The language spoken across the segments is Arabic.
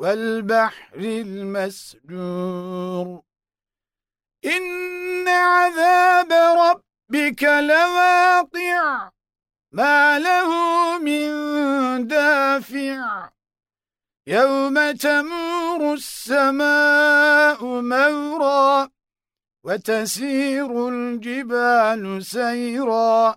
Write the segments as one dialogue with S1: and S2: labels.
S1: والبحر المسجور. إن عذاب ربك لواقع ما له من دافع. يوم تمور السماء مورا وتسير الجبال سيرا.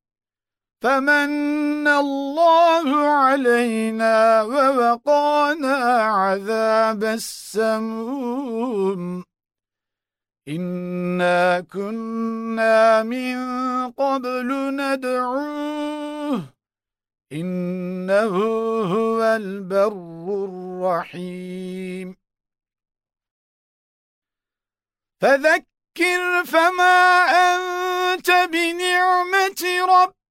S1: فمن الله علينا ووقانا عذاب السموم. إنا كنا من قبل ندعوه. إنه هو البر الرحيم. فذكر فما أنت بنعمة ربك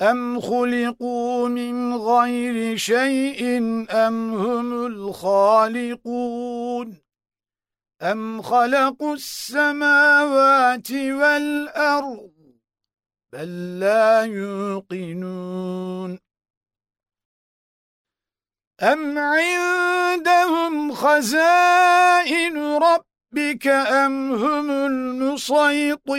S1: أَمْ خُلِقُوا مِنْ غَيْرِ شَيْءٍ أَمْ هُمُ الْخَالِقُونَ أَمْ خَلَقُوا السَّمَاوَاتِ وَالْأَرْضِ بَل لَّا يُوقِنُونَ أَمْ عِندَهُمْ خَزَائِنُ رَبِّكَ أَمْ هُمُ الْمُصَيْطِرُونَ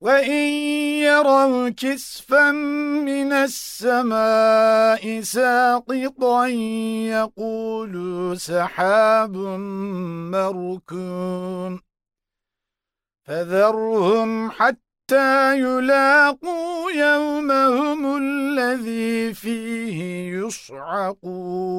S1: وَإِن يَرَوْا كِسْفًا مِنَ السَّمَاءِ سَاقِطًا يَقُولُوا سَحَابٌ مَّرْكُومٌ فَذَرْهُمْ حَتَّى يُلَاقُوا يَوْمَهُمُ الَّذِي فِيهِ يُصْعَقُونَ.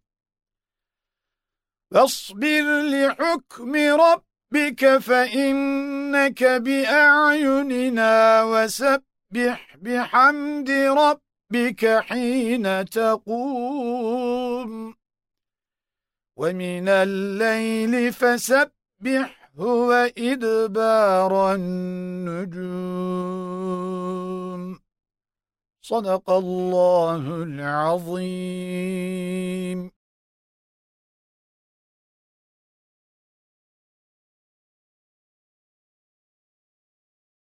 S1: فاصبر لحكم ربك فإنك بأعيننا وسبح بحمد ربك حين تقوم. ومن الليل فسبحه وإدبار النجوم. صدق الله العظيم.